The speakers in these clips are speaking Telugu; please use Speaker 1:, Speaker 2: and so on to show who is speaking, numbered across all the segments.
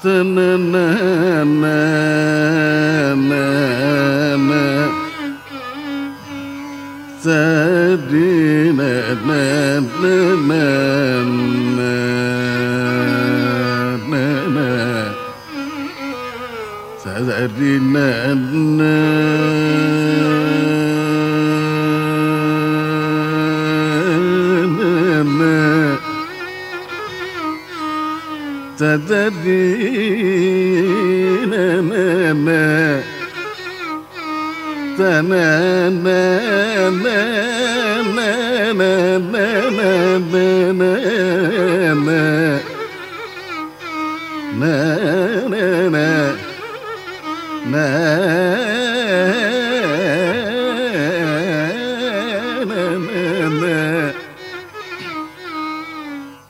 Speaker 1: حتم ما ما ما ما سادينا ما ما ما ما ما ما سادينا ما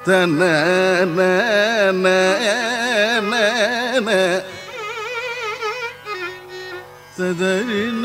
Speaker 1: na na சதரின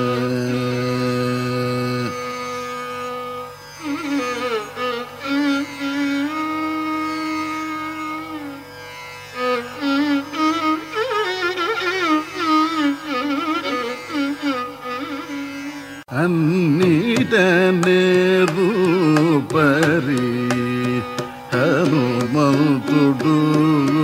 Speaker 1: Ooh.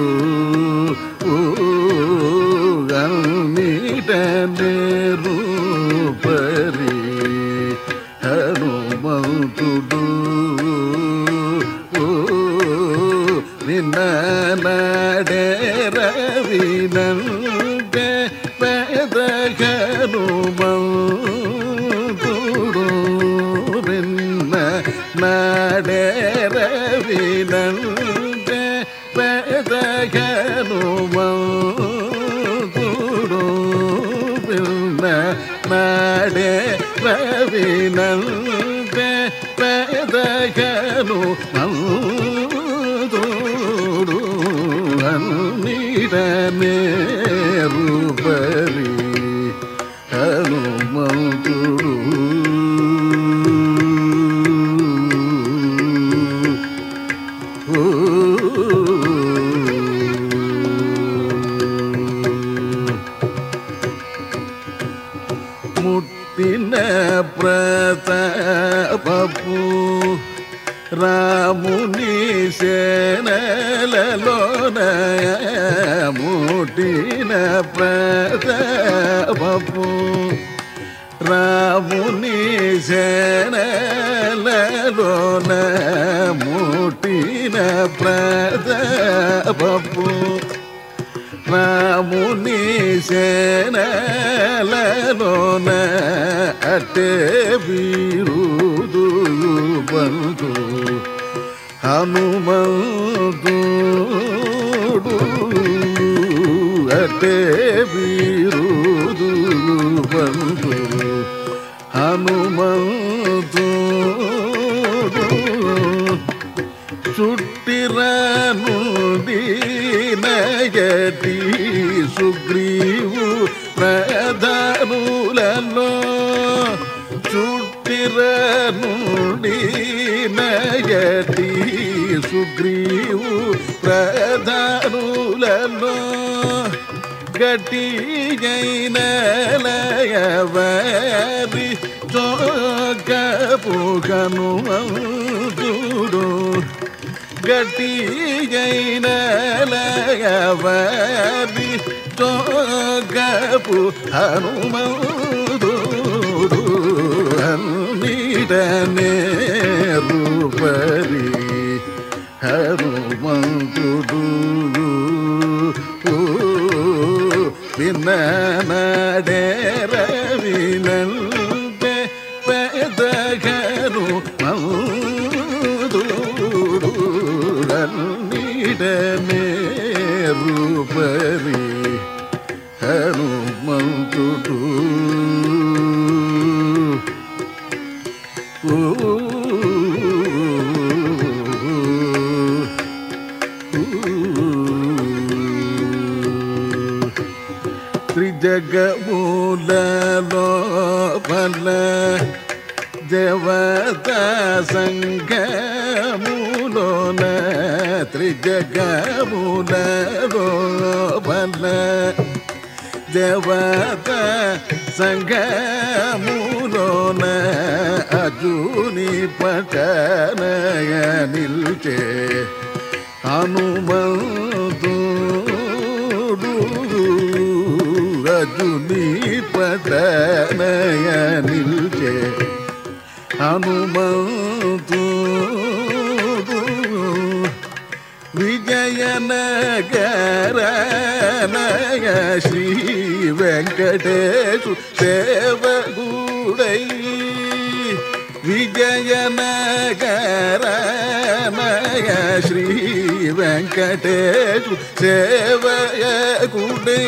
Speaker 1: రవినంటే పెద హనుమంతుడు అన్నిటనే రూపరి పుట్టిన ప్రతాపపు రాముని సేనలలోన ముట్టిన ప్రతాపపు రాముని సేనలలోన అటే వీరుదు బంధు. హనుమంతుడు ಜಗತ್ತೇವಿರುವುದು ಬಂತು ಹನುಮಂತು ಚುಟ್ಟಿರನು ನಯತಿ ಸುಗ್ರೀವು ಪ್ರಧಾನುಲನು ಚುಟ್ಟಿರನು ನಯತಿ ప్రధానులలో చుట్టిరాను గట్టిగైనలయవరి చోకపు హనుమంతుడు గట్టిగైనలయవరి చోకపు హనుమంతుడు అన్నిటనే రూపరి హనుమంతుడు. بما مدى త్రిజగమూలలోపల దేవత సంగములోన త్రిజగమూలలోపల దేవత సంగములోన అజుని పటనయ నిల్చే హనుమంతుడు ಪದಮಯನಿಲ್ಜೆ ಹನುಮಂತು ವಿಜಯನಗರನಯ ಶ್ರೀ ವೆಂಕಟೇಶು ಸೇವಗೂಡೈ ವಿಜಯನಗರನಯ ಶ್ರೀ ವೆಂಕಟೇಶು ಸೇವಯ ಗುಡೈ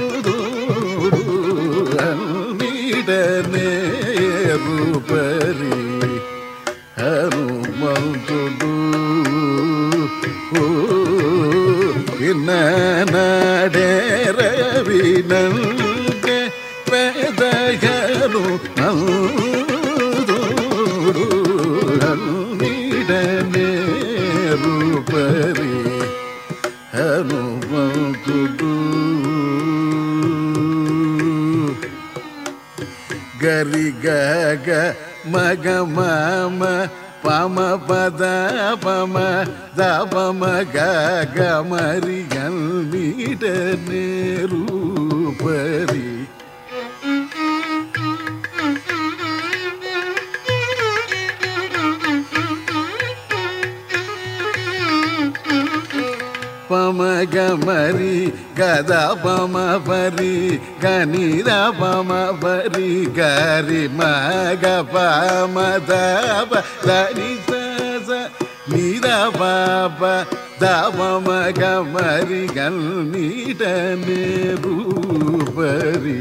Speaker 1: ಹನುಮಂತರಿ ಹನುಮಂತುಡು ಗರಿ ಗಗ ಮಗ ಮಮ ಪಮ ಪದ ಪಮ ದ ಪಮ ಗ ಗ ಮರಿ ಗಲ್ ನೀಡ ರೂಪರಿ. గమరి గద పమ పరి గనిద పమ పరి గరి మగ పమ దప దని స నిద పాప దపమ గమరి గల్నీట రూపరి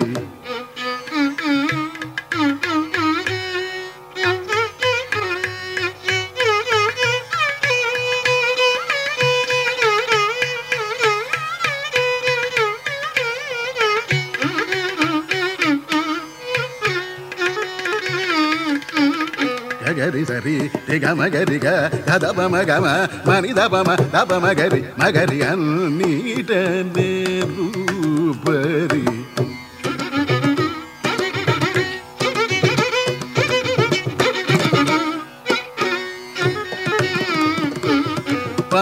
Speaker 1: సరి సరి రిగ మగరిగ గ మగమ పమ గమ మని దపమ దపమ గరి మగరి అన్నీట రూపరి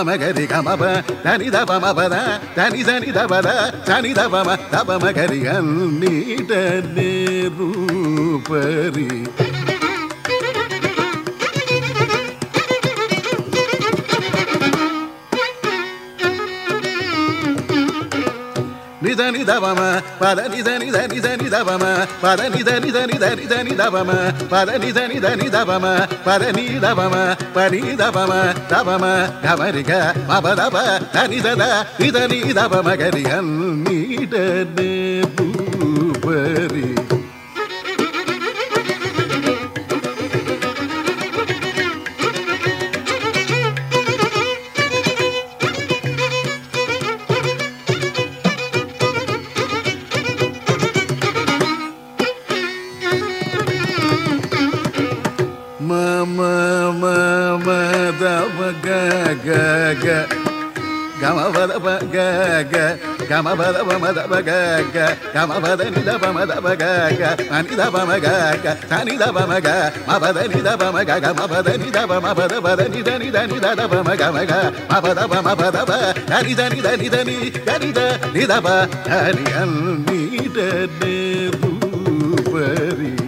Speaker 1: మగరి గమప దని ద పమ దని సని దపద సని ద దప మగరి పమ గరి రూపరి நித நிதவம பத நித நித நித நிதவம பத நித நித நித நித நிதவம பத நித நித நிதவம பத நீதவம பரிதவம தவம கமரிக மபதப தனிதத நித நீதவம கரிகன் நீட பூபரி మమ మదవ గగ గమవదవ గగ గమవదవ మదవ గగ గమవద నిదవ మదవ గగ అనిదవ మగగ తనిదవ మగ మవద నిదవ మగ గమవద నిదవ మవద వద నిద నిద నిదవ మగ మగ మవదవ మవదవ దనిద నిద నిదని దనిద నిదవ హరి అన్నీట రూపరి